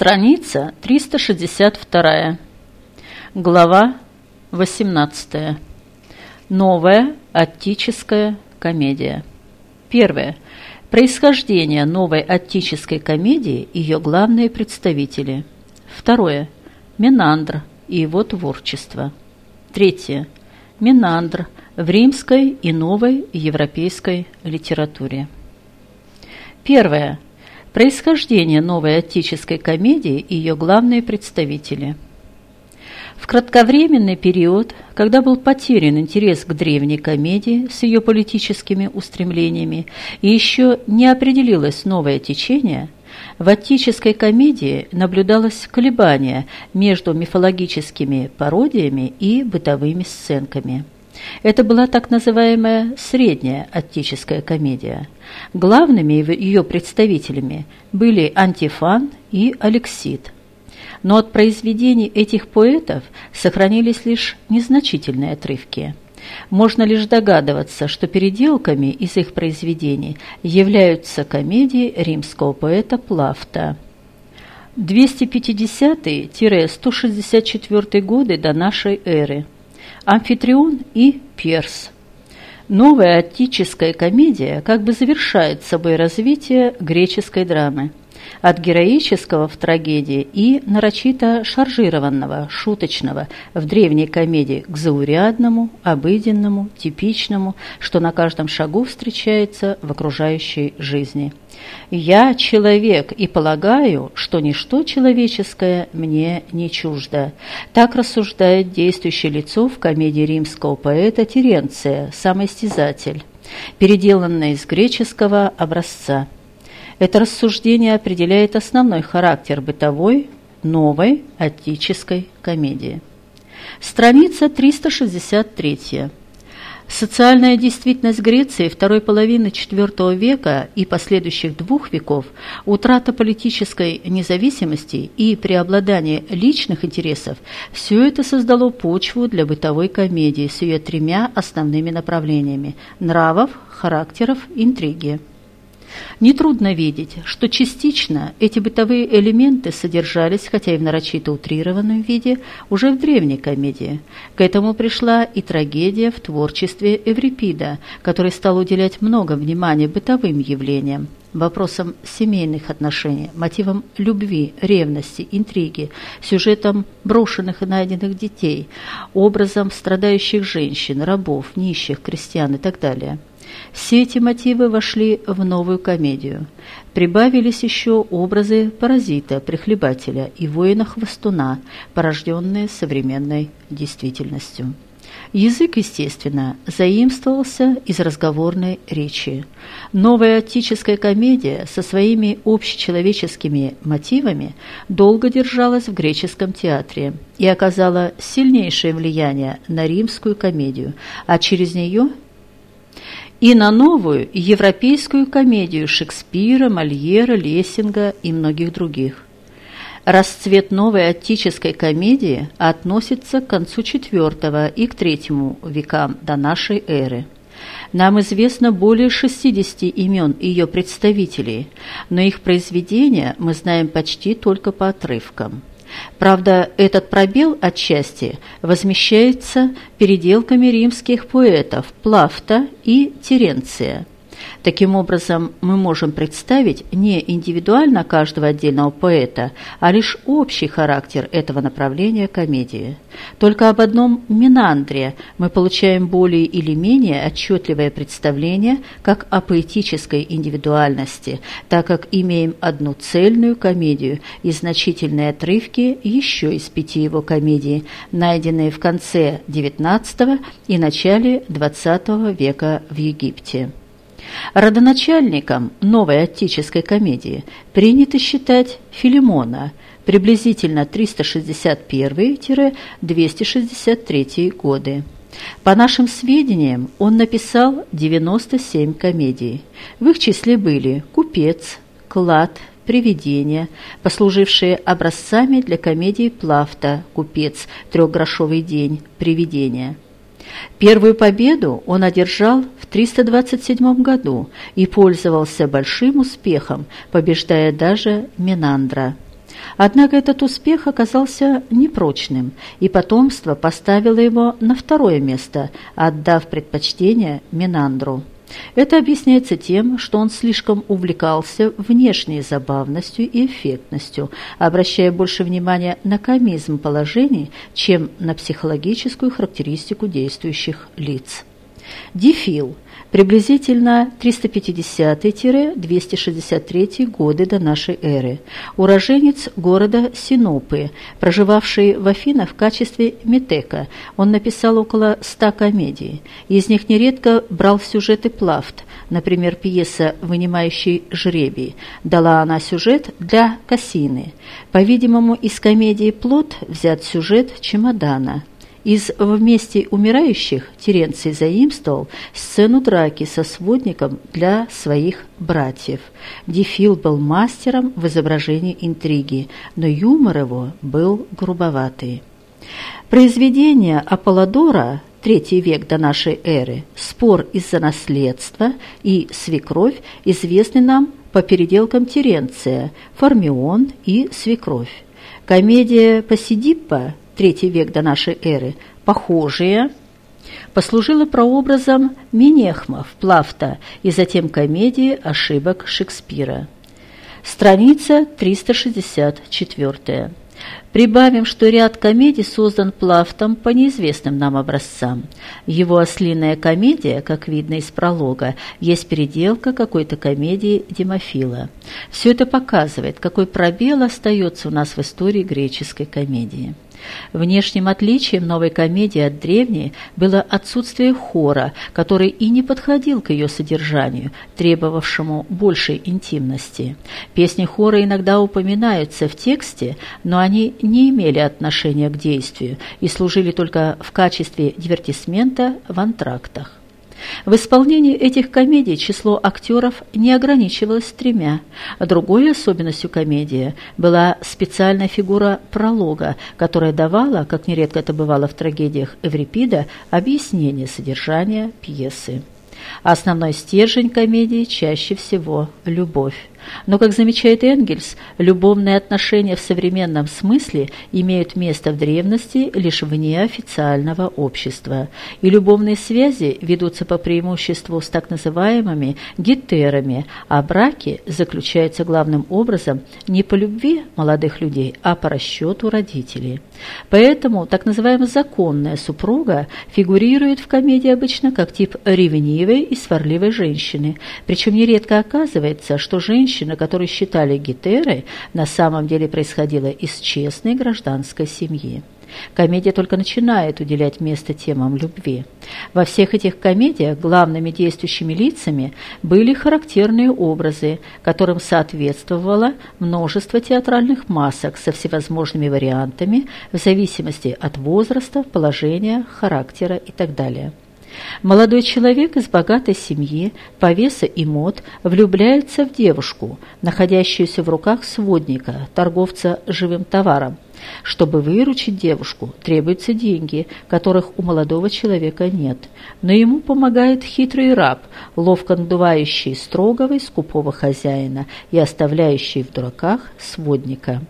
Страница 362. Глава 18. Новая аттическая комедия. Первое. Происхождение новой аттической комедии и ее главные представители. Второе. Менандр и его творчество. Третье. Менандр в римской и новой европейской литературе. Первое. Происхождение новой аттической комедии и ее главные представители – в кратковременный период, когда был потерян интерес к древней комедии с ее политическими устремлениями и еще не определилось новое течение, в аттической комедии наблюдалось колебание между мифологическими пародиями и бытовыми сценками. Это была так называемая средняя аттическая комедия. Главными ее представителями были Антифан и Алексид – но от произведений этих поэтов сохранились лишь незначительные отрывки. Можно лишь догадываться, что переделками из их произведений являются комедии римского поэта Плафта. 250-164 годы до нашей эры. Амфитрион и Перс. Новая аттическая комедия как бы завершает собой развитие греческой драмы от героического в трагедии и нарочито шаржированного, шуточного в древней комедии к заурядному, обыденному, типичному, что на каждом шагу встречается в окружающей жизни. «Я человек и полагаю, что ничто человеческое мне не чуждо». Так рассуждает действующее лицо в комедии римского поэта Теренция «Самоистязатель», переделанная из греческого образца. Это рассуждение определяет основной характер бытовой, новой аттической комедии. Страница 363. Социальная действительность Греции второй половины IV века и последующих двух веков, утрата политической независимости и преобладание личных интересов – все это создало почву для бытовой комедии с ее тремя основными направлениями – нравов, характеров, интриги. Нетрудно видеть, что частично эти бытовые элементы содержались, хотя и в нарочито утрированном виде, уже в древней комедии. К этому пришла и трагедия в творчестве Эврипида, который стал уделять много внимания бытовым явлениям, вопросам семейных отношений, мотивам любви, ревности, интриги, сюжетам брошенных и найденных детей, образом страдающих женщин, рабов, нищих, крестьян и так далее – все эти мотивы вошли в новую комедию. Прибавились еще образы паразита, прихлебателя и воина-хвостуна, порожденные современной действительностью. Язык, естественно, заимствовался из разговорной речи. Новая аттическая комедия со своими общечеловеческими мотивами долго держалась в греческом театре и оказала сильнейшее влияние на римскую комедию, а через нее и на новую европейскую комедию Шекспира, Мольера, Лессинга и многих других. Расцвет новой аттической комедии относится к концу IV и к III векам до нашей эры. Нам известно более 60 имен ее представителей, но их произведения мы знаем почти только по отрывкам. Правда, этот пробел отчасти возмещается переделками римских поэтов Плафта и Теренция – Таким образом, мы можем представить не индивидуально каждого отдельного поэта, а лишь общий характер этого направления комедии. Только об одном Минандре мы получаем более или менее отчетливое представление как о поэтической индивидуальности, так как имеем одну цельную комедию и значительные отрывки еще из пяти его комедий, найденные в конце XIX и начале XX века в Египте. Родоначальником новой аттической комедии принято считать Филимона, приблизительно 361-263 годы. По нашим сведениям, он написал 97 комедий. В их числе были «Купец», «Клад», «Привидения», послужившие образцами для комедии Плафта «Купец», «Трехгрошовый день», «Привидения». Первую победу он одержал в 327 году и пользовался большим успехом, побеждая даже Менандра. Однако этот успех оказался непрочным, и потомство поставило его на второе место, отдав предпочтение Минандру. Это объясняется тем, что он слишком увлекался внешней забавностью и эффектностью, обращая больше внимания на комизм положений, чем на психологическую характеристику действующих лиц. Дифил – приблизительно 350-263 годы до нашей эры, уроженец города Синопы, проживавший в Афинах в качестве метека. Он написал около ста комедий. Из них нередко брал сюжеты Плафт, например, пьеса «Вынимающий жребий». Дала она сюжет для Кассины. По-видимому, из комедии «Плод» взят сюжет «Чемодана». Из «Вместе умирающих» Теренций заимствовал сцену драки со сводником для своих братьев. Дефил был мастером в изображении интриги, но юмор его был грубоватый. Произведение Аполлодора третий век до нашей эры, спор из-за наследства и свекровь известны нам по переделкам Теренция, Формион и свекровь. Комедия Посидиппа третий век до нашей эры, похожие, послужила прообразом Менехмов, Плафта и затем комедии ошибок Шекспира. Страница 364. Прибавим, что ряд комедий создан Плафтом по неизвестным нам образцам. Его «Ослиная комедия», как видно из пролога, есть переделка какой-то комедии Демофила. Все это показывает, какой пробел остается у нас в истории греческой комедии. Внешним отличием новой комедии от древней было отсутствие хора, который и не подходил к ее содержанию, требовавшему большей интимности. Песни хора иногда упоминаются в тексте, но они не имели отношения к действию и служили только в качестве дивертисмента в антрактах. В исполнении этих комедий число актеров не ограничивалось тремя. Другой особенностью комедии была специальная фигура пролога, которая давала, как нередко это бывало в трагедиях Эврипида, объяснение содержания пьесы. Основной стержень комедии чаще всего – любовь. Но, как замечает Энгельс, любовные отношения в современном смысле имеют место в древности лишь вне официального общества, и любовные связи ведутся по преимуществу с так называемыми гетерами, а браки заключаются главным образом не по любви молодых людей, а по расчету родителей. Поэтому так называемая законная супруга фигурирует в комедии обычно как тип ревнивой и сварливой женщины, причем нередко оказывается, что женщина, которую считали гетерой, на самом деле происходила из честной гражданской семьи. Комедия только начинает уделять место темам любви. Во всех этих комедиях главными действующими лицами были характерные образы, которым соответствовало множество театральных масок со всевозможными вариантами в зависимости от возраста, положения, характера и так далее. Молодой человек из богатой семьи, повеса и мод влюбляется в девушку, находящуюся в руках сводника, торговца живым товаром. Чтобы выручить девушку, требуются деньги, которых у молодого человека нет. Но ему помогает хитрый раб, ловко надувающий строгого и скупого хозяина и оставляющий в дураках сводника.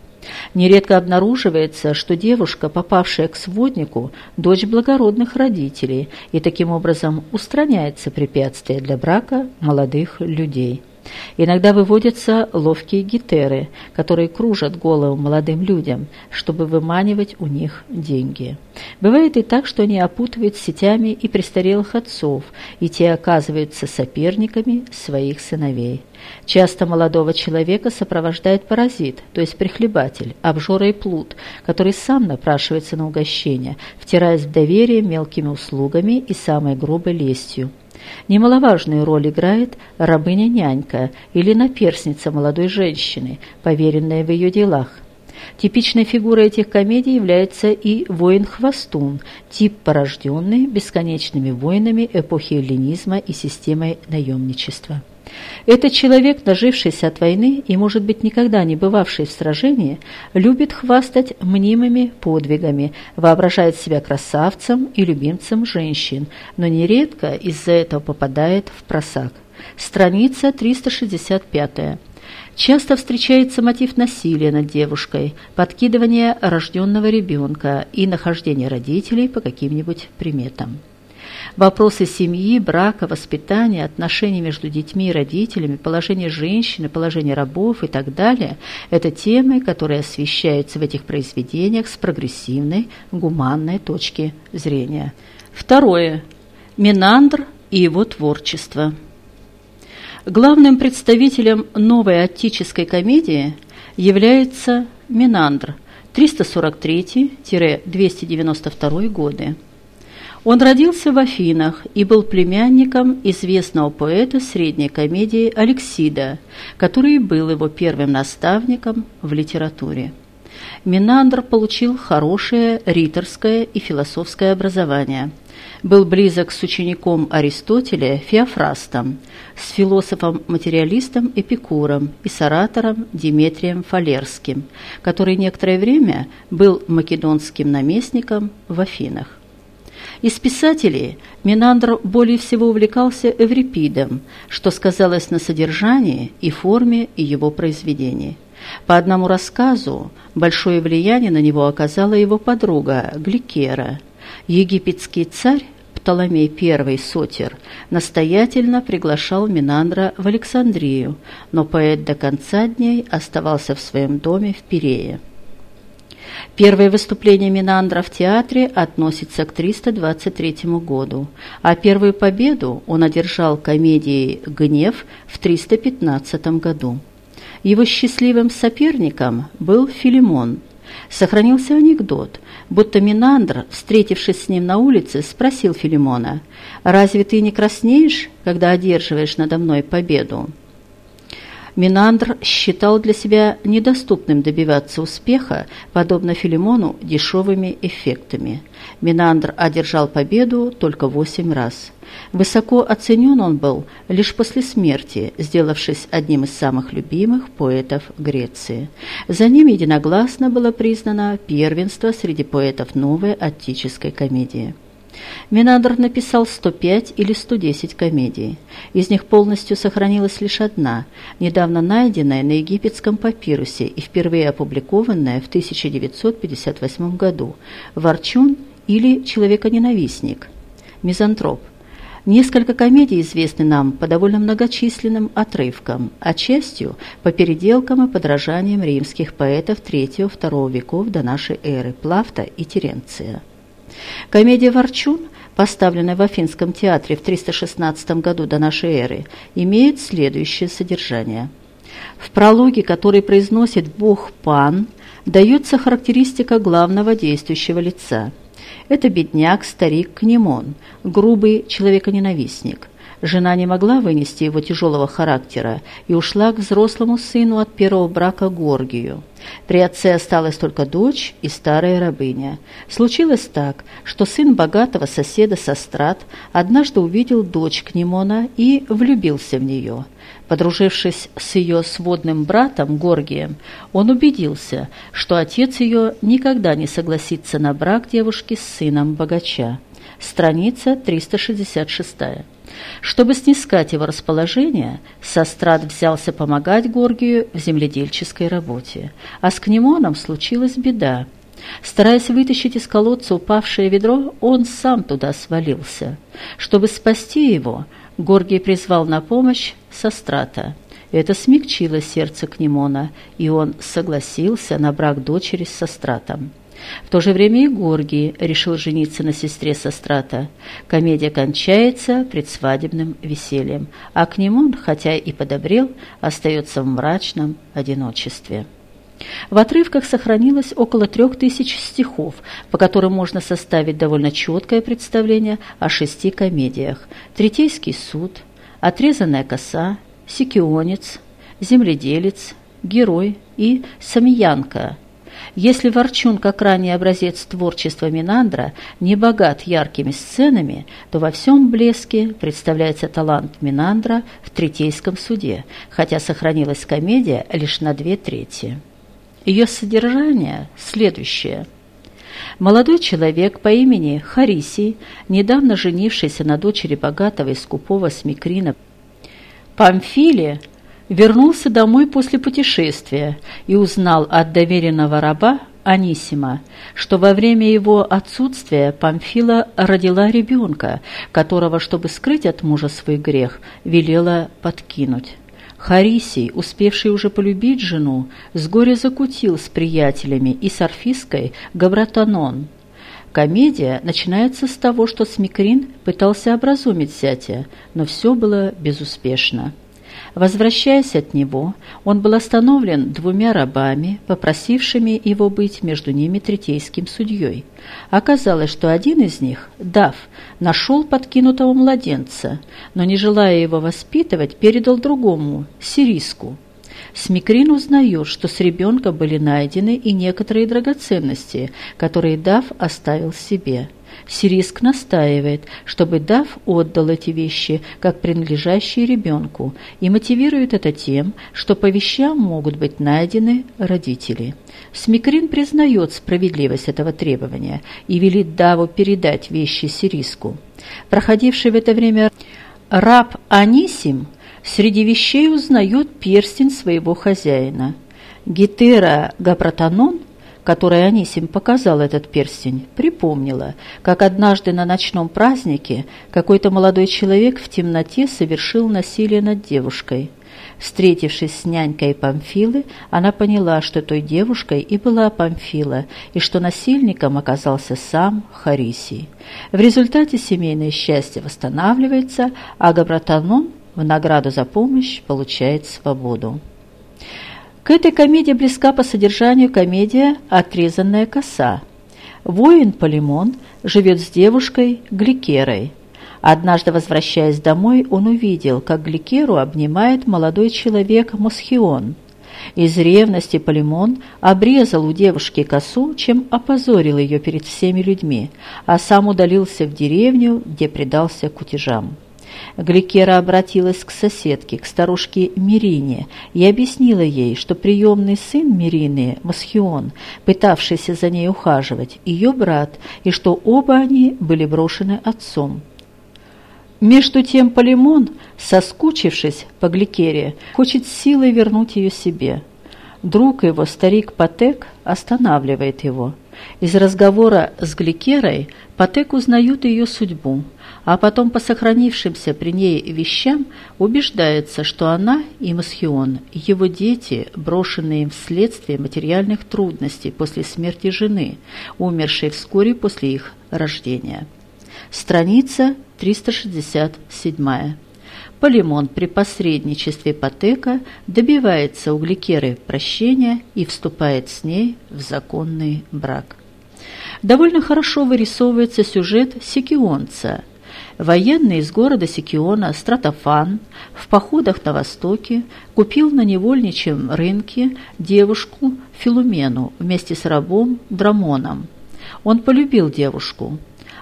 Нередко обнаруживается, что девушка, попавшая к своднику, дочь благородных родителей, и таким образом устраняется препятствие для брака молодых людей. Иногда выводятся ловкие гетеры, которые кружат голову молодым людям, чтобы выманивать у них деньги. Бывает и так, что они опутывают сетями и престарелых отцов, и те оказываются соперниками своих сыновей. Часто молодого человека сопровождает паразит, то есть прихлебатель, обжора и плут, который сам напрашивается на угощение, втираясь в доверие мелкими услугами и самой грубой лестью. Немаловажную роль играет рабыня-нянька или наперсница молодой женщины, поверенная в ее делах. Типичной фигурой этих комедий является и воин-хвостун, тип, порожденный бесконечными войнами эпохи эллинизма и системой наемничества. Этот человек, нажившийся от войны и, может быть, никогда не бывавший в сражении, любит хвастать мнимыми подвигами, воображает себя красавцем и любимцем женщин, но нередко из-за этого попадает в просак. Страница 365. Часто встречается мотив насилия над девушкой, подкидывание рожденного ребенка и нахождение родителей по каким-нибудь приметам. Вопросы семьи, брака, воспитания, отношений между детьми и родителями, положение женщины, положение рабов и так далее – это темы, которые освещаются в этих произведениях с прогрессивной, гуманной точки зрения. Второе. Минандр и его творчество. Главным представителем новой аттической комедии является Минандр 343-292 годы. Он родился в Афинах и был племянником известного поэта средней комедии Алексида, который был его первым наставником в литературе. Минандр получил хорошее риторское и философское образование. Был близок с учеником Аристотеля Феофрастом, с философом-материалистом Эпикуром и с оратором Диметрием Фалерским, который некоторое время был македонским наместником в Афинах. Из писателей Минандр более всего увлекался Эврипидом, что сказалось на содержании и форме его произведений. По одному рассказу большое влияние на него оказала его подруга Гликера. Египетский царь Птоломей I Сотер настоятельно приглашал Минандра в Александрию, но поэт до конца дней оставался в своем доме в Пирее. Первое выступление Минандра в театре относится к 323 году, а первую победу он одержал комедией «Гнев» в 315 году. Его счастливым соперником был Филимон. Сохранился анекдот, будто Минандр, встретившись с ним на улице, спросил Филимона, «Разве ты не краснеешь, когда одерживаешь надо мной победу?» Минандр считал для себя недоступным добиваться успеха, подобно Филимону, дешевыми эффектами. Минандр одержал победу только восемь раз. Высоко оценен он был лишь после смерти, сделавшись одним из самых любимых поэтов Греции. За ним единогласно было признано первенство среди поэтов новой аттической комедии. Минандр написал 105 или 110 комедий. Из них полностью сохранилась лишь одна, недавно найденная на египетском папирусе и впервые опубликованная в 1958 году «Ворчун» или «Человеконенавистник», «Мизантроп». Несколько комедий известны нам по довольно многочисленным отрывкам, а частью по переделкам и подражаниям римских поэтов III-II веков до нашей эры Плафта и Теренция. Комедия «Ворчун», поставленная в Афинском театре в 316 году до нашей эры, имеет следующее содержание. В прологе, который произносит бог Пан, дается характеристика главного действующего лица. Это бедняк, старик Кнемон, грубый человеконенавистник. Жена не могла вынести его тяжелого характера и ушла к взрослому сыну от первого брака Горгию. При отце осталась только дочь и старая рабыня. Случилось так, что сын богатого соседа Сострат однажды увидел дочь Кнемона и влюбился в нее. Подружившись с ее сводным братом Горгием, он убедился, что отец ее никогда не согласится на брак девушки с сыном богача. Страница 366. Чтобы снискать его расположение, Сострат взялся помогать Горгию в земледельческой работе. А с Кнемоном случилась беда. Стараясь вытащить из колодца упавшее ведро, он сам туда свалился. Чтобы спасти его, Горгий призвал на помощь Сострата. Это смягчило сердце Кнемона, и он согласился на брак дочери с Состратом. В то же время и Горгий решил жениться на сестре Сострата. Комедия кончается предсвадебным весельем, а к нему, хотя и подобрел, остается в мрачном одиночестве. В отрывках сохранилось около трех тысяч стихов, по которым можно составить довольно четкое представление о шести комедиях. «Третейский суд», «Отрезанная коса», «Сикионец», «Земледелец», «Герой» и «Самьянка», если Ворчун, как ранее образец творчества Минандра, не богат яркими сценами, то во всем блеске представляется талант Минандра в Третейском суде, хотя сохранилась комедия лишь на две трети. Ее содержание следующее. Молодой человек по имени Харисий, недавно женившийся на дочери богатого и скупого Смикрина Памфиле, вернулся домой после путешествия и узнал от доверенного раба Анисима, что во время его отсутствия Памфила родила ребенка, которого, чтобы скрыть от мужа свой грех, велела подкинуть. Харисий, успевший уже полюбить жену, с горя закутил с приятелями и с орфиской Габратанон. Комедия начинается с того, что Смикрин пытался образумить зятя, но все было безуспешно. Возвращаясь от него, он был остановлен двумя рабами, попросившими его быть между ними третейским судьей. Оказалось, что один из них, Дав, нашел подкинутого младенца, но, не желая его воспитывать, передал другому, Сириску. Смикрин узнает, что с ребенка были найдены и некоторые драгоценности, которые Дав оставил себе. Сириск настаивает, чтобы Дав отдал эти вещи, как принадлежащие ребенку, и мотивирует это тем, что по вещам могут быть найдены родители. Смикрин признает справедливость этого требования и велит Даву передать вещи Сириску. Проходивший в это время раб Анисим среди вещей узнает перстень своего хозяина. Гетера Гапротанон которой Анисим показал этот перстень, припомнила, как однажды на ночном празднике какой-то молодой человек в темноте совершил насилие над девушкой. Встретившись с нянькой Памфилы, она поняла, что той девушкой и была Памфила, и что насильником оказался сам Харисий. В результате семейное счастье восстанавливается, а Габратанон в награду за помощь получает свободу. К этой комедии близка по содержанию комедия «Отрезанная коса». Воин Полимон живет с девушкой Гликерой. Однажды, возвращаясь домой, он увидел, как Гликеру обнимает молодой человек Мосхион. Из ревности Полимон обрезал у девушки косу, чем опозорил ее перед всеми людьми, а сам удалился в деревню, где предался кутежам. Гликера обратилась к соседке, к старушке Мирине, и объяснила ей, что приемный сын Мирины, Масхион, пытавшийся за ней ухаживать, ее брат, и что оба они были брошены отцом. Между тем Полимон, соскучившись по Гликере, хочет силой вернуть ее себе. Друг его, старик Патек, останавливает его. Из разговора с Гликерой Патек узнает ее судьбу – а потом по сохранившимся при ней вещам убеждается, что она и Масхион, его дети, брошенные им вследствие материальных трудностей после смерти жены, умершей вскоре после их рождения. Страница 367. Полимон при посредничестве Патека добивается у Гликеры прощения и вступает с ней в законный брак. Довольно хорошо вырисовывается сюжет Сикионца – Военный из города Сикиона Стратофан в походах на востоке купил на невольничьем рынке девушку Филумену вместе с рабом Драмоном. Он полюбил девушку,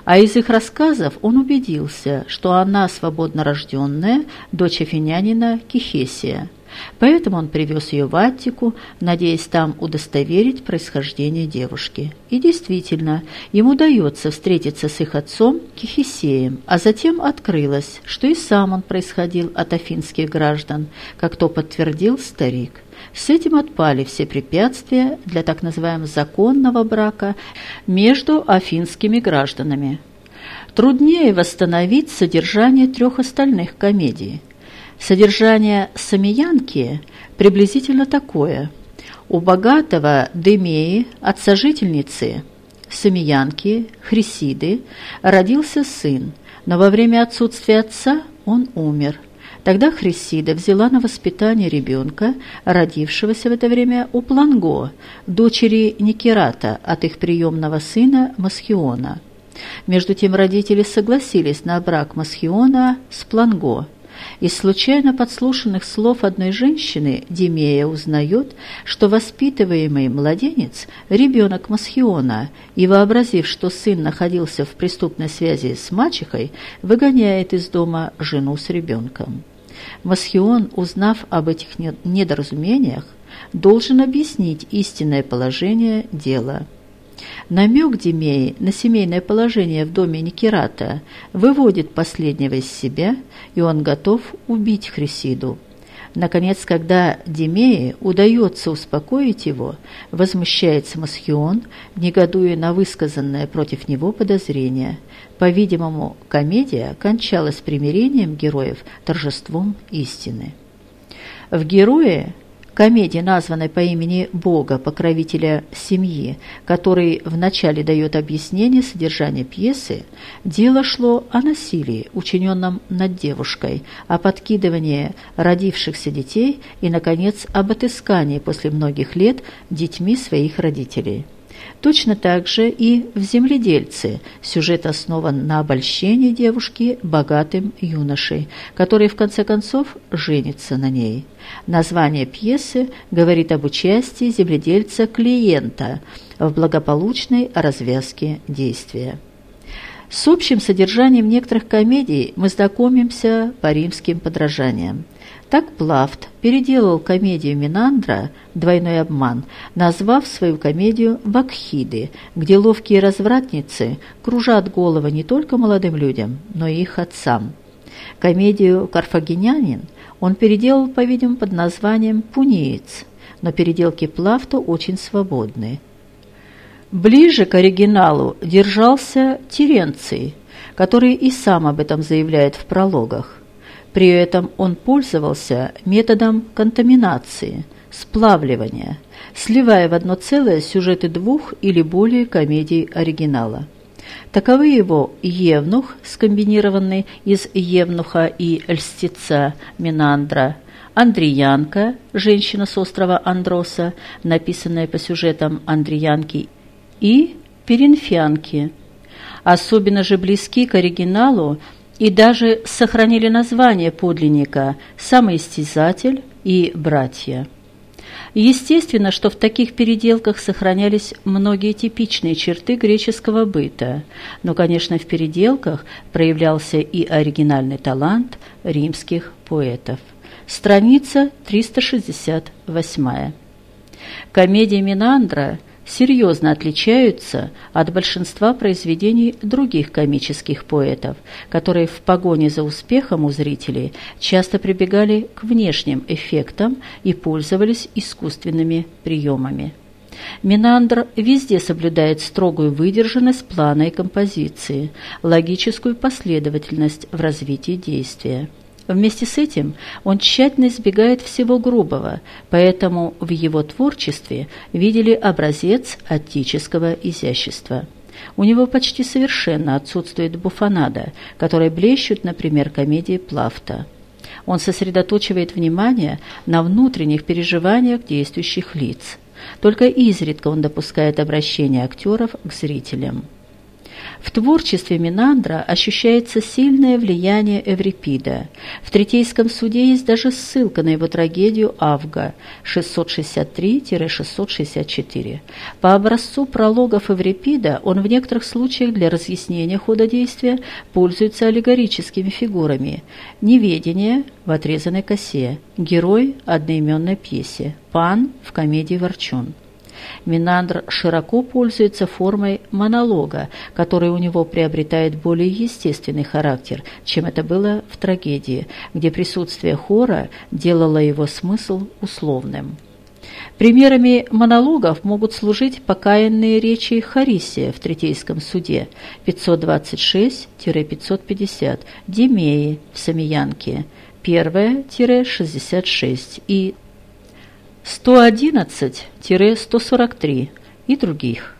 а из их рассказов он убедился, что она свободно рожденная, дочь афинянина Кихесия. Поэтому он привез ее в Аттику, надеясь там удостоверить происхождение девушки. И действительно, ему удается встретиться с их отцом Кихисеем, а затем открылось, что и сам он происходил от афинских граждан, как то подтвердил старик. С этим отпали все препятствия для так называемого законного брака между афинскими гражданами. Труднее восстановить содержание трех остальных комедий – Содержание самиянки приблизительно такое. У богатого Демеи от сожительницы самиянки Хрисиды родился сын, но во время отсутствия отца он умер. Тогда Хрисида взяла на воспитание ребенка, родившегося в это время у Планго, дочери Никерата от их приемного сына Масхиона. Между тем родители согласились на брак Масхиона с Планго – из случайно подслушанных слов одной женщины Демея узнает, что воспитываемый младенец – ребенок Масхиона, и, вообразив, что сын находился в преступной связи с мачехой, выгоняет из дома жену с ребенком. Масхион, узнав об этих недоразумениях, должен объяснить истинное положение дела – Намек Демеи на семейное положение в доме Никерата выводит последнего из себя, и он готов убить Хрисиду. Наконец, когда Демее удается успокоить его, возмущается Масхион, негодуя на высказанное против него подозрение. По-видимому, комедия кончалась примирением героев, торжеством истины. В «Герое» комедии, названной по имени Бога, покровителя семьи, который вначале дает объяснение содержания пьесы, дело шло о насилии, учиненном над девушкой, о подкидывании родившихся детей и, наконец, об отыскании после многих лет детьми своих родителей. Точно так же и в «Земледельце» сюжет основан на обольщении девушки богатым юношей, который в конце концов женится на ней. Название пьесы говорит об участии земледельца-клиента в благополучной развязке действия. С общим содержанием некоторых комедий мы знакомимся по римским подражаниям. Так Плафт переделал комедию Минандра «Двойной обман», назвав свою комедию «Бакхиды», где ловкие развратницы кружат головы не только молодым людям, но и их отцам. Комедию «Карфагенянин» он переделал, по-видимому, под названием «Пунеец», но переделки Плафта очень свободны. Ближе к оригиналу держался Теренций, который и сам об этом заявляет в прологах. При этом он пользовался методом контаминации, сплавливания, сливая в одно целое сюжеты двух или более комедий оригинала. Таковы его «Евнух», скомбинированный из «Евнуха» и «Льстеца» Минандра, «Андриянка», женщина с острова Андроса, написанная по сюжетам Андриянки, и «Перинфянки». Особенно же близки к оригиналу и даже сохранили название подлинника «Самоистязатель» и «Братья». Естественно, что в таких переделках сохранялись многие типичные черты греческого быта, но, конечно, в переделках проявлялся и оригинальный талант римских поэтов. Страница 368. Комедия Минандра серьезно отличаются от большинства произведений других комических поэтов, которые в погоне за успехом у зрителей часто прибегали к внешним эффектам и пользовались искусственными приемами. Минандр везде соблюдает строгую выдержанность плана и композиции, логическую последовательность в развитии действия. Вместе с этим он тщательно избегает всего грубого, поэтому в его творчестве видели образец аттического изящества. У него почти совершенно отсутствует буфонада, которой блещут, например, комедии Плафта. Он сосредоточивает внимание на внутренних переживаниях действующих лиц. Только изредка он допускает обращение актеров к зрителям. В творчестве Минандра ощущается сильное влияние Эврипида. В Третейском суде есть даже ссылка на его трагедию «Авга» 663-664. По образцу прологов Эврипида он в некоторых случаях для разъяснения хода действия пользуется аллегорическими фигурами. Неведение в отрезанной косе, герой одноименной пьесе, пан в комедии «Ворчун». Минандр широко пользуется формой монолога, который у него приобретает более естественный характер, чем это было в трагедии, где присутствие хора делало его смысл условным. Примерами монологов могут служить покаянные речи Харисия в Третейском суде 526-550, Демеи в Самиянке 1-66 и 111-143 и других.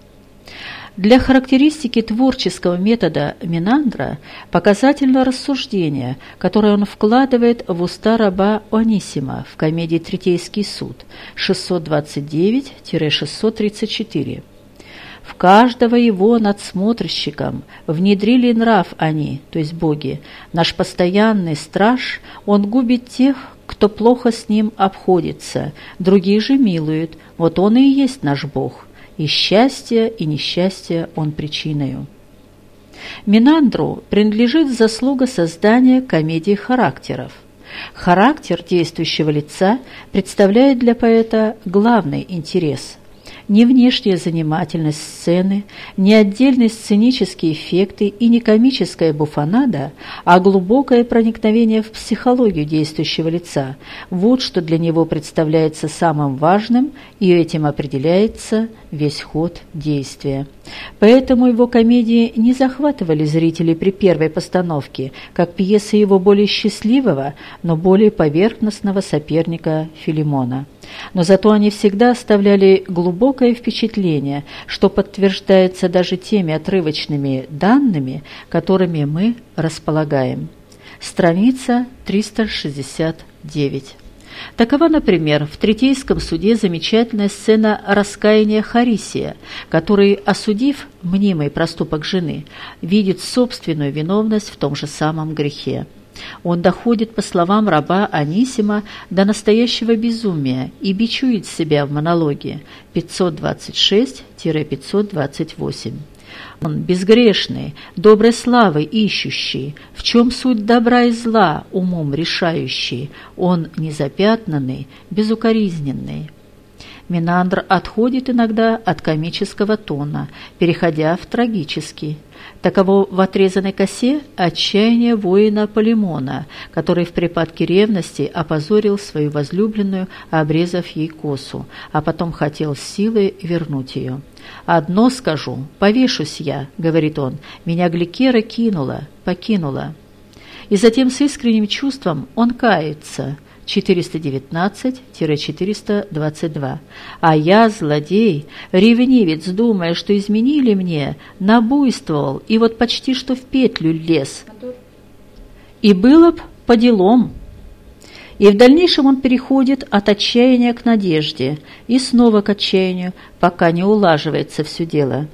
Для характеристики творческого метода Минандра показательно рассуждение, которое он вкладывает в уста раба Онисима в комедии «Третейский суд» 629-634. В каждого его надсмотрщиком внедрили нрав они, то есть боги. Наш постоянный страж, он губит тех, кто плохо с ним обходится, другие же милуют, вот он и есть наш Бог, и счастье, и несчастье он причиною. Минандру принадлежит заслуга создания комедии характеров. Характер действующего лица представляет для поэта главный интерес. Ни внешняя занимательность сцены, ни отдельные сценические эффекты и не комическая буфонада, а глубокое проникновение в психологию действующего лица – вот что для него представляется самым важным, и этим определяется весь ход действия. Поэтому его комедии не захватывали зрителей при первой постановке, как пьесы его более счастливого, но более поверхностного соперника Филимона. Но зато они всегда оставляли глубокое впечатление, что подтверждается даже теми отрывочными данными, которыми мы располагаем. Страница 369. Такова, например, в Третейском суде замечательная сцена раскаяния Харисия, который, осудив мнимый проступок жены, видит собственную виновность в том же самом грехе. Он доходит, по словам раба Анисима, до настоящего безумия и бичует себя в монологе 526-528. Он безгрешный, доброй славы ищущий, в чем суть добра и зла умом решающий, он незапятнанный, безукоризненный. Минандр отходит иногда от комического тона, переходя в трагический. Таково в отрезанной косе отчаяние воина Полимона, который в припадке ревности опозорил свою возлюбленную, обрезав ей косу, а потом хотел силой вернуть ее. «Одно скажу, повешусь я», — говорит он, — «меня Гликера кинула, покинула». И затем с искренним чувством он кается — 419-422. А я, злодей, ревнивец, думая, что изменили мне, набуйствовал и вот почти что в петлю лез. И было б по делам. И в дальнейшем он переходит от отчаяния к надежде и снова к отчаянию, пока не улаживается все дело.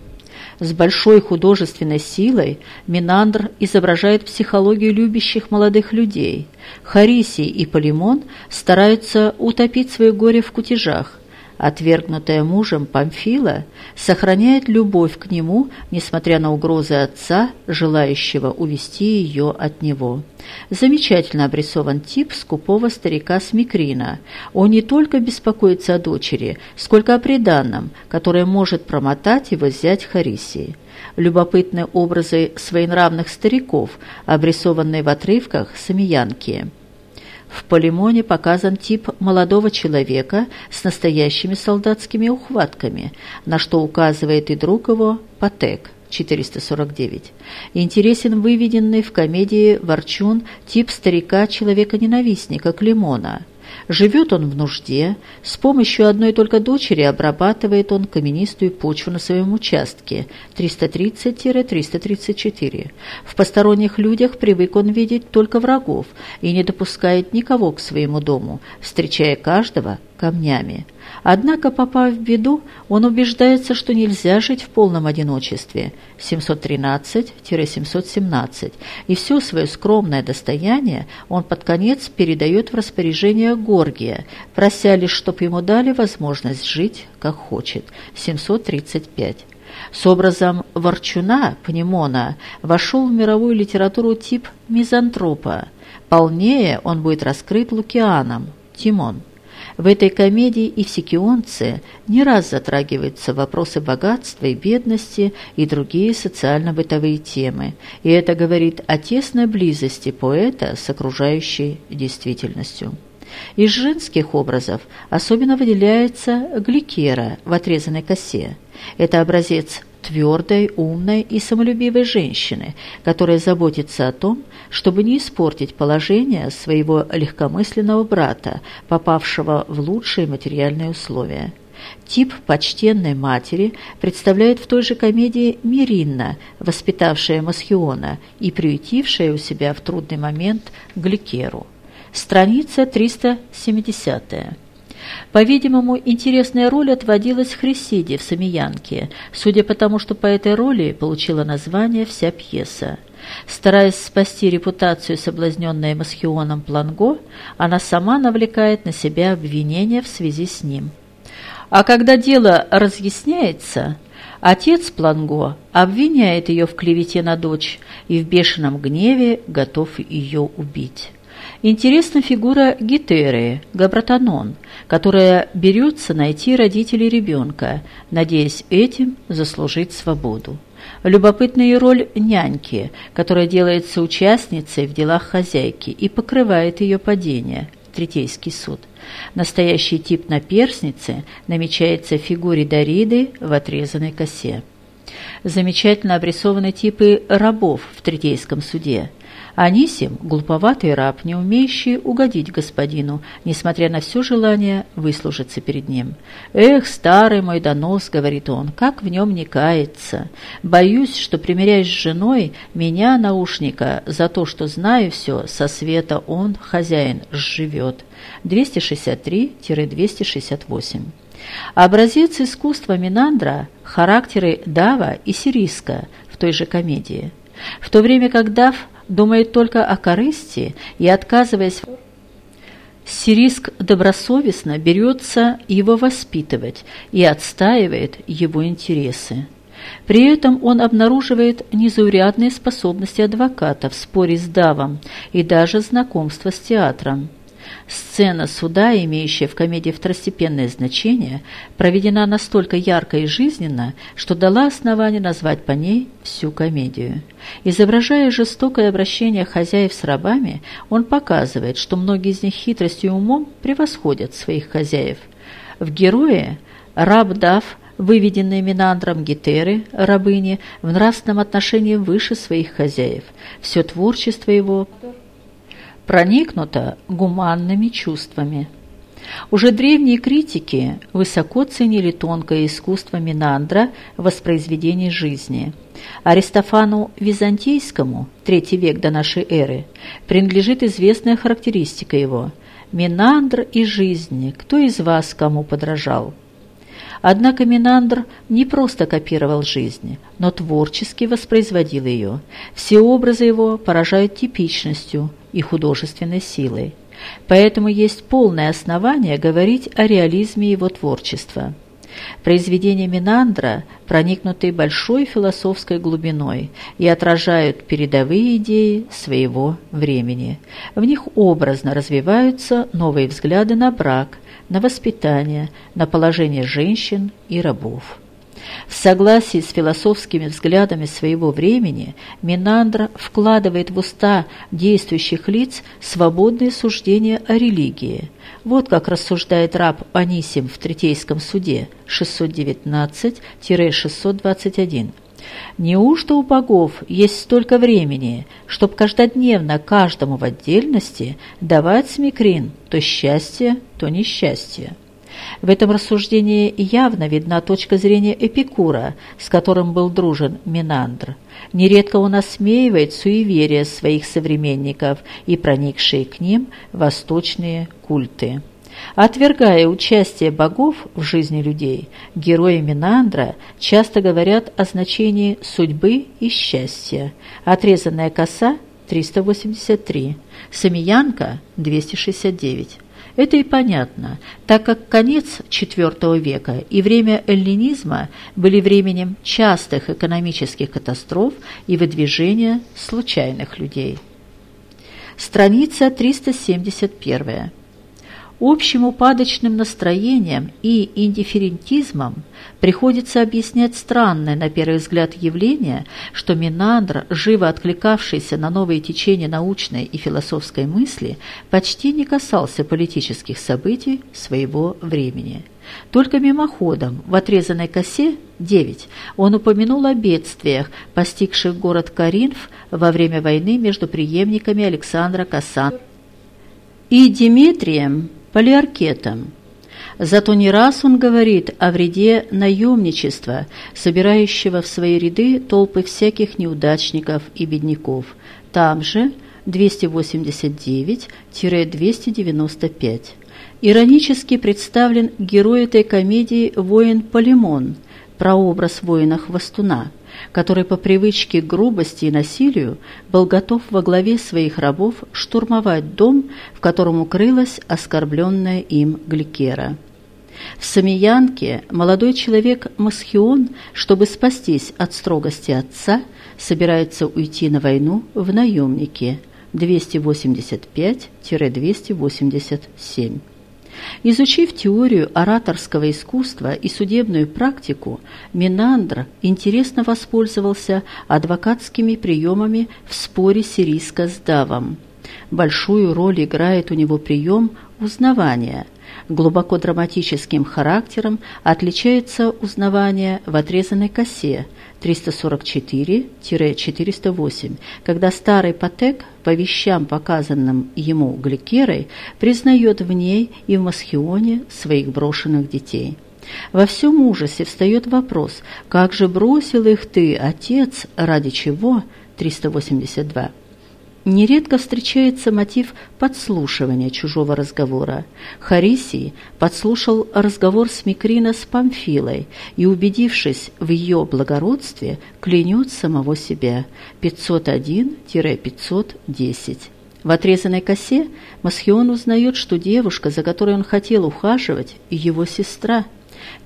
С большой художественной силой Минандр изображает психологию любящих молодых людей. Харисий и Полимон стараются утопить свое горе в кутежах, Отвергнутая мужем Памфила сохраняет любовь к нему, несмотря на угрозы отца, желающего увести ее от него. Замечательно обрисован тип скупого старика Смикрина. Он не только беспокоится о дочери, сколько о преданном, которое может промотать его зять Харисии. Любопытны образы своенравных стариков, обрисованные в отрывках Самиянки. В Полимоне показан тип молодого человека с настоящими солдатскими ухватками, на что указывает и друг его Патек. 449. Интересен выведенный в комедии «Ворчун» тип старика-человека-ненавистника Климона – Живет он в нужде, с помощью одной только дочери обрабатывает он каменистую почву на своем участке 330-334. В посторонних людях привык он видеть только врагов и не допускает никого к своему дому, встречая каждого камнями. Однако, попав в беду, он убеждается, что нельзя жить в полном одиночестве 713-717, и все свое скромное достояние он под конец передает в распоряжение Горгия, прося лишь, чтоб ему дали возможность жить, как хочет 735. С образом Ворчуна, Пнемона, вошел в мировую литературу тип мизантропа. Полнее он будет раскрыт Лукианом, Тимон. В этой комедии и в «Сикионце» не раз затрагиваются вопросы богатства и бедности и другие социально-бытовые темы, и это говорит о тесной близости поэта с окружающей действительностью. Из женских образов особенно выделяется Гликера в отрезанной косе. Это образец твердой, умной и самолюбивой женщины, которая заботится о том, чтобы не испортить положение своего легкомысленного брата, попавшего в лучшие материальные условия. Тип почтенной матери представляет в той же комедии Миринна, воспитавшая Масхиона и приютившая у себя в трудный момент Гликеру. Страница 370 -я. По-видимому, интересная роль отводилась Хрисиде в «Самиянке», судя по тому, что по этой роли получила название вся пьеса. Стараясь спасти репутацию соблазненной Масхионом Планго, она сама навлекает на себя обвинения в связи с ним. А когда дело разъясняется, отец Планго обвиняет ее в клевете на дочь и в бешеном гневе готов ее убить. Интересна фигура Гетеры, Габратанон, которая берется найти родителей ребенка, надеясь этим заслужить свободу. Любопытна и роль няньки, которая делается участницей в делах хозяйки и покрывает ее падение, Третейский суд. Настоящий тип наперсницы намечается в фигуре Дариды в отрезанной косе. Замечательно обрисованы типы рабов в Третейском суде – Анисим – глуповатый раб, не умеющий угодить господину, несмотря на все желание выслужиться перед ним. «Эх, старый мой донос», – говорит он, – «как в нем не кается! Боюсь, что, примиряясь с женой, меня, наушника, за то, что знаю все, со света он, хозяин, сживет». 263-268. Образец искусства Минандра – характеры Дава и Сириска в той же комедии. В то время как Дав думает только о корысти и, отказываясь Сириск добросовестно берется его воспитывать и отстаивает его интересы. При этом он обнаруживает незаурядные способности адвоката в споре с Давом и даже знакомство с театром. Сцена суда, имеющая в комедии второстепенное значение, проведена настолько ярко и жизненно, что дала основание назвать по ней всю комедию. Изображая жестокое обращение хозяев с рабами, он показывает, что многие из них хитростью и умом превосходят своих хозяев. В «Герое» раб Дав – выведенные Минандром Гетеры, рабыни, в нравственном отношении выше своих хозяев. Все творчество его проникнута гуманными чувствами. Уже древние критики высоко ценили тонкое искусство Минандра в воспроизведении жизни. Аристофану Византийскому, третий век до нашей эры, принадлежит известная характеристика его «Минандр и жизни, кто из вас кому подражал?» Однако Минандр не просто копировал жизнь, но творчески воспроизводил ее. Все образы его поражают типичностью, и художественной силой. Поэтому есть полное основание говорить о реализме его творчества. Произведения Минандра проникнуты большой философской глубиной и отражают передовые идеи своего времени. В них образно развиваются новые взгляды на брак, на воспитание, на положение женщин и рабов. В согласии с философскими взглядами своего времени Минандр вкладывает в уста действующих лиц свободные суждения о религии. Вот как рассуждает раб Анисим в Третейском суде 619-621. Неужто у богов есть столько времени, чтобы каждодневно каждому в отдельности давать смекрин то счастье, то несчастье? В этом рассуждении явно видна точка зрения Эпикура, с которым был дружен Минандр. Нередко он осмеивает суеверия своих современников и проникшие к ним восточные культы. Отвергая участие богов в жизни людей, герои Минандра часто говорят о значении судьбы и счастья. Отрезанная коса – 383, Самиянка – 269. Это и понятно, так как конец IV века и время эллинизма были временем частых экономических катастроф и выдвижения случайных людей. Страница 371. Общим упадочным настроением и индифферентизмом приходится объяснять странное, на первый взгляд, явление, что Минандр, живо откликавшийся на новые течения научной и философской мысли, почти не касался политических событий своего времени. Только мимоходом, в отрезанной косе 9, он упомянул о бедствиях, постигших город Каринф во время войны между преемниками Александра Касан и Димитрием полиаркетом. Зато не раз он говорит о вреде наемничества, собирающего в свои ряды толпы всяких неудачников и бедняков. Там же 289-295. Иронически представлен герой этой комедии воин Полимон, прообраз воина-хвостуна – который по привычке к грубости и насилию был готов во главе своих рабов штурмовать дом, в котором укрылась оскорбленная им Гликера. В Самиянке молодой человек Масхион, чтобы спастись от строгости отца, собирается уйти на войну в наемники. 285-287. Изучив теорию ораторского искусства и судебную практику, Минандр интересно воспользовался адвокатскими приемами в споре Сириска с Давом. Большую роль играет у него прием узнавания. Глубоко драматическим характером отличается узнавание в отрезанной косе 344-408, когда старый Патек по вещам, показанным ему Гликерой, признает в ней и в Масхионе своих брошенных детей. Во всем ужасе встает вопрос, как же бросил их ты, отец, ради чего? 382. Нередко встречается мотив подслушивания чужого разговора. Харисий подслушал разговор с Микрина с Памфилой и, убедившись в ее благородстве, клянет самого себя 501-510. В отрезанной косе Масхион узнает, что девушка, за которой он хотел ухаживать, его сестра –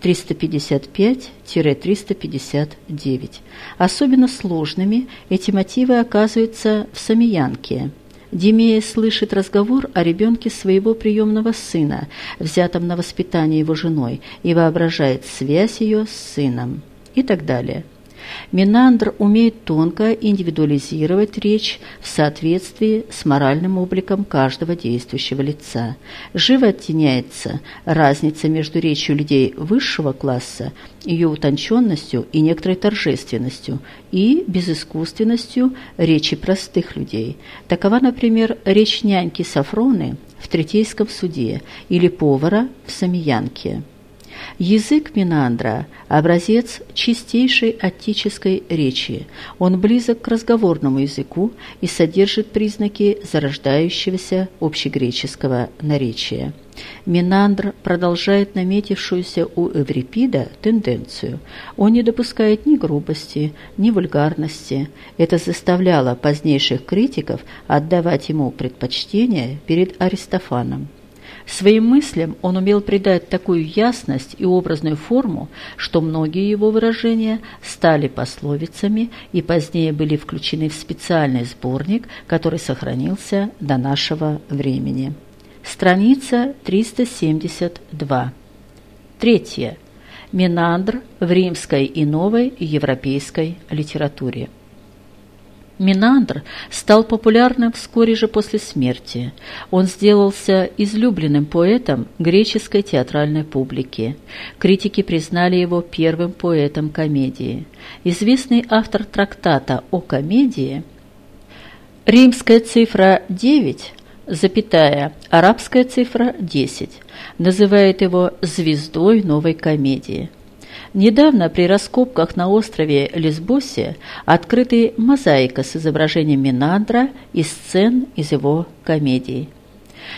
355-359. Особенно сложными эти мотивы оказываются в Самиянке. Демея слышит разговор о ребенке своего приемного сына, взятом на воспитание его женой, и воображает связь ее с сыном и так далее. Минандр умеет тонко индивидуализировать речь в соответствии с моральным обликом каждого действующего лица. Живо оттеняется разница между речью людей высшего класса, ее утонченностью и некоторой торжественностью, и безыскусственностью речи простых людей. Такова, например, речь няньки Сафроны в Третейском суде или повара в Самиянке. Язык Минандра – образец чистейшей аттической речи. Он близок к разговорному языку и содержит признаки зарождающегося общегреческого наречия. Минандр продолжает наметившуюся у Эврипида тенденцию. Он не допускает ни грубости, ни вульгарности. Это заставляло позднейших критиков отдавать ему предпочтение перед Аристофаном. Своим мыслям он умел придать такую ясность и образную форму, что многие его выражения стали пословицами и позднее были включены в специальный сборник, который сохранился до нашего времени. Страница 372. Третье. Минандр в римской и новой европейской литературе. Минандр стал популярным вскоре же после смерти. Он сделался излюбленным поэтом греческой театральной публики. Критики признали его первым поэтом комедии. Известный автор трактата о комедии «Римская цифра 9» запятая, арабская цифра 10, называет его «звездой новой комедии». Недавно при раскопках на острове Лесбосе открыты мозаика с изображением Минандра и сцен из его комедий.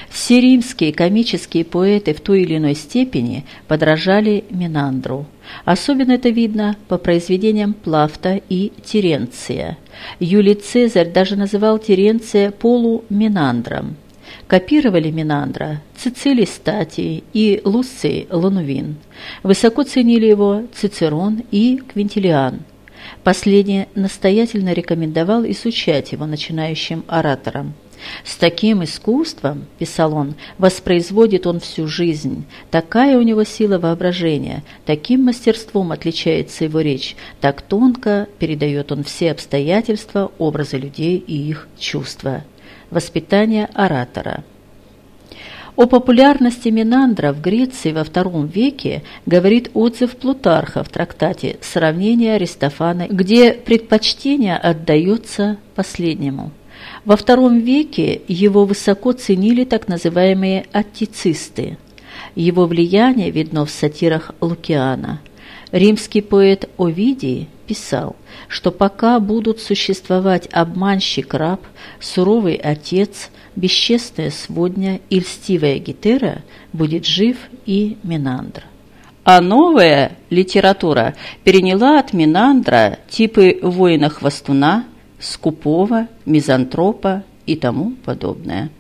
Все римские комические поэты в той или иной степени подражали Минандру. Особенно это видно по произведениям Плафта и Теренция. Юлий Цезарь даже называл Теренция полуминандром – копировали Минандра Цицилий Статий и Луций Ланувин. Высоко ценили его Цицерон и Квинтилиан. Последний настоятельно рекомендовал изучать его начинающим ораторам. «С таким искусством, — писал он, — воспроизводит он всю жизнь. Такая у него сила воображения, таким мастерством отличается его речь, так тонко передает он все обстоятельства, образы людей и их чувства». Воспитание оратора. О популярности Минандра в Греции во II веке говорит отзыв Плутарха в трактате «Сравнение Аристофана», где предпочтение отдается последнему. Во II веке его высоко ценили так называемые аттицисты. Его влияние видно в сатирах Лукиана. Римский поэт Овидий писал, что пока будут существовать обманщик-раб, суровый отец, бесчестная сводня и льстивая гетера, будет жив и Минандр. А новая литература переняла от Минандра типы воина-хвостуна, скупого, мизантропа и тому подобное.